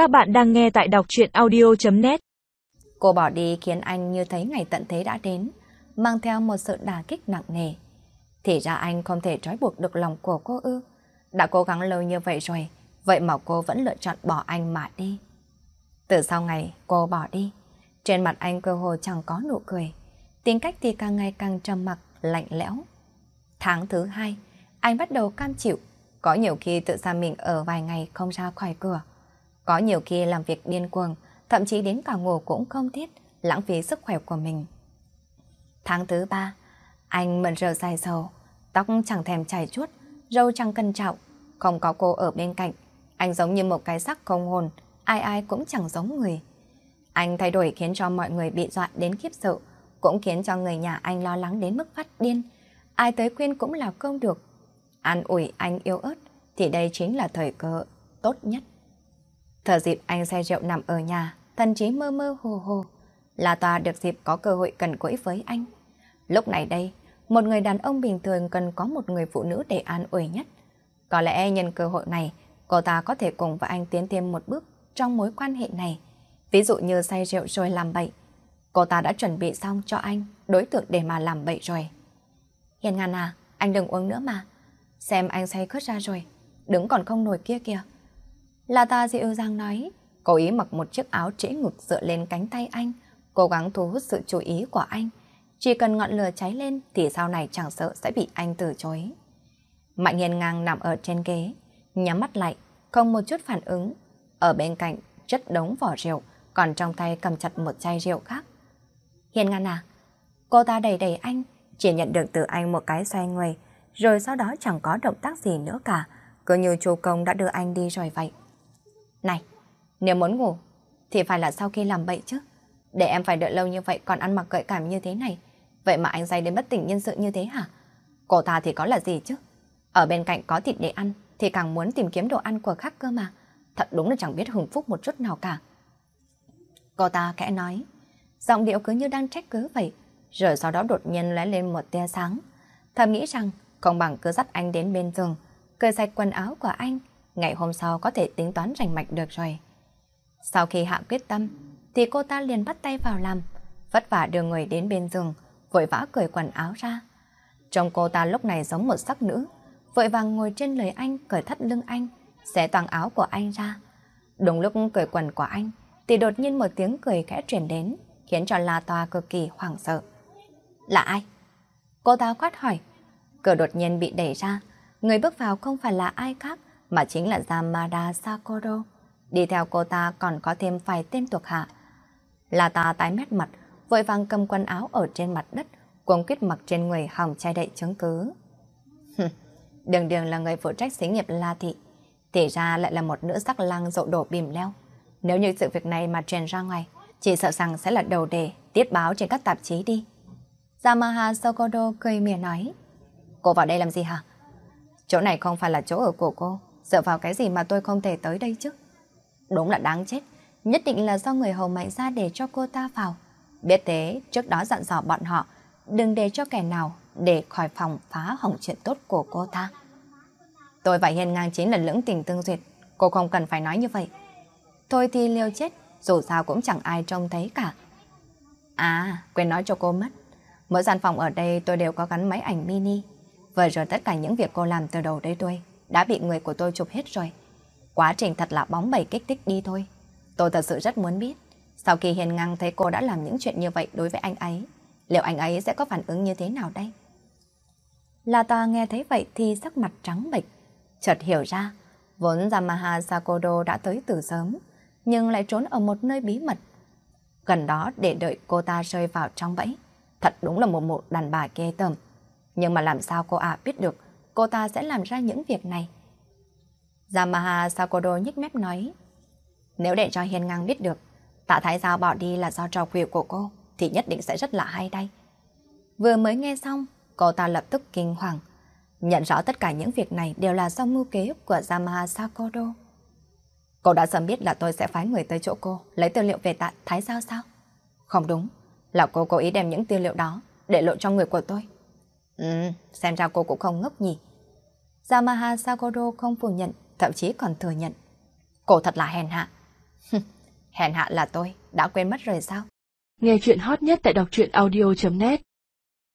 Các bạn đang nghe tại đọc chuyện audio.net Cô bỏ đi khiến anh như thấy ngày tận thế đã đến, mang theo một sự đả kích nặng nề. Thì ra anh không thể trói buộc được lòng của cô ư. Đã cố gắng lâu như vậy rồi, vậy mà cô vẫn lựa chọn bỏ anh mà đi. Từ sau ngày cô bỏ đi, trên mặt anh cơ hồ chẳng có nụ cười. Tính cách thì càng ngày càng trầm mặc, lạnh lẽo. Tháng thứ hai, anh bắt đầu cam chịu. Có nhiều khi tự ra mình ở vài ngày không ra khỏi cửa. Có nhiều khi làm việc điên cuồng, thậm chí đến cả ngủ cũng không thiết, lãng phí sức khỏe của mình. Tháng thứ ba, anh mần rờ dài sầu, tóc chẳng thèm chảy chuốt, râu chẳng cân trọng không có cô ở bên cạnh. Anh giống như một cái xác không hồn, ai ai cũng chẳng giống người. Anh thay đổi khiến cho mọi người bị dọa đến khiếp sợ, cũng khiến cho người nhà anh lo lắng đến mức phát điên. Ai tới khuyên cũng là không được. An ủi anh yêu ớt, thì đây chính là thời cơ tốt nhất. Thở dịp anh say rượu nằm ở nhà, thần trí mơ mơ hồ hồ. là Tòa được dịp có cơ hội cần cỗi với anh. Lúc này đây, một người đàn ông bình thường cần có một người phụ nữ để an ủi nhất. Có lẽ nhân cơ hội này, cô ta có thể cùng với anh tiến thêm một bước trong mối quan hệ này. Ví dụ như say rượu rồi làm bậy. Cô ta đã chuẩn bị xong cho anh đối tượng để mà làm bậy rồi. Hiền ngàn à, anh đừng uống nữa mà. Xem anh say khớt ra rồi, đứng còn không nổi kia kìa. Là ta dịu dàng nói, cố ý mặc một chiếc áo trễ ngực dựa lên cánh tay anh, cố gắng thu hút sự chú ý của anh. Chỉ cần ngọn lửa cháy lên thì sau này chẳng sợ sẽ bị anh từ chối. Mạnh hiền ngang nằm ở trên ghế, nhắm mắt lại, không một chút phản ứng. Ở bên cạnh chất đống vỏ rượu, còn trong tay cầm chặt một chai rượu khác. Hiền ngang à? Cô ta đẩy đẩy anh, chỉ nhận được từ anh một cái xoay người, rồi sau đó chẳng có động tác gì nữa cả, cứ như chú công đã đưa anh đi rồi vậy. Này, nếu muốn ngủ, thì phải là sau khi làm bậy chứ. Để em phải đợi lâu như vậy còn ăn mặc gợi cảm như thế này. Vậy mà anh say đến bất tỉnh nhân sự như thế hả? Cô ta thì có là gì chứ? Ở bên cạnh có thịt để ăn, thì càng muốn tìm kiếm đồ ăn của khác cơ mà. Thật đúng là chẳng biết hưởng phúc một chút nào cả. Cô ta kẽ nói, giọng điệu cứ như đang trách cứ vậy, rồi sau đó đột nhiên lóe lên một tia sáng. Thầm nghĩ rằng, không bằng cứ dắt anh đến bên giường, cởi sạch quần áo của anh, ngày hôm sau có thể tính toán rành mạch được rồi. Sau khi hạ quyết tâm, thì cô ta liền bắt tay vào làm, vất vả đưa người đến bên giường, vội vã cởi quần áo ra. Trong cô ta lúc này giống một sắc nữ, vội vàng ngồi trên lời anh cởi thắt lưng anh, xé toàn áo của anh ra. Đúng lúc cởi quần của anh, thì đột nhiên một tiếng cười khẽ truyền đến, khiến cho La Toa cực kỳ hoảng sợ. Là ai? Cô ta quát hỏi. Cửa đột nhiên bị đẩy ra, người bước vào không phải là ai khác, mà chính là Yamada Sakoro. Đi theo cô ta còn có thêm vài tên thuộc hạ. Là ta tái mét mặt, vội vàng cầm quần áo ở trên mặt đất, cuống quyết mặc trên người hòng che đậy chứng cứ. đường đường là người phụ trách xí nghiệp La Thị, thì ra lại là một nữ sắc lang rộ đổ bìm leo. Nếu như sự việc này mà truyền ra ngoài, chỉ sợ rằng sẽ là đầu đề, tiết báo trên các tạp chí đi. Yamaha Sokodo cười mỉa nói, Cô vào đây làm gì hả? Chỗ này không phải là chỗ ở của cô. Dựa vào cái gì mà tôi không thể tới đây chứ? Đúng là đáng chết. Nhất định là do người hầu mạnh ra để cho cô ta vào. Biết thế, trước đó dặn dò bọn họ, đừng để cho kẻ nào để khỏi phòng phá hỏng chuyện tốt của cô ta. Tôi và Hiền ngang chính là lưỡng tình tương duyệt. Cô không cần phải nói như vậy. Thôi thì liêu chết, dù sao cũng chẳng ai trông thấy cả. À, quên nói cho cô mất. Mỗi gian phòng ở đây tôi đều có gắn máy ảnh mini. Vừa rồi tất cả những việc cô làm từ đầu tới đuôi đã bị người của tôi chụp hết rồi. Quá trình thật là bóng bẩy kích thích đi thôi. Tôi thật sự rất muốn biết, sau khi Hiền Ngang thấy cô đã làm những chuyện như vậy đối với anh ấy, liệu anh ấy sẽ có phản ứng như thế nào đây? La ta nghe thấy vậy thì sắc mặt trắng bệch, chợt hiểu ra, vốn Yamaha Sakodo đã tới từ sớm, nhưng lại trốn ở một nơi bí mật. Gần đó để đợi cô ta rơi vào trong bẫy. Thật đúng là một một đàn bà ghê tởm. Nhưng mà làm sao cô ạ biết được cô ta sẽ làm ra những việc này. Yamaha Sakodo nhích mép nói, nếu để cho Hiền Ngang biết được, tạ thái giao bỏ đi là do trò quỷ của cô, thì nhất định sẽ rất là hay đây. Vừa mới nghe xong, cô ta lập tức kinh hoàng, nhận rõ tất cả những việc này đều là do mưu kế của Yamaha Sakodo. Cô đã sớm biết là tôi sẽ phái người tới chỗ cô, lấy tư liệu về tạ thái giao sao? Không đúng, là cô cố ý đem những tư liệu đó để lộ cho người của tôi. Ừ, xem ra cô cũng không ngốc nhỉ. Yamaha Sakoro không phủ nhận, thậm chí còn thừa nhận. Cô thật là hèn hạ. Hèn hạ là tôi, đã quên mất rồi sao? Nghe chuyện hot nhất tại đọc truyện audio.net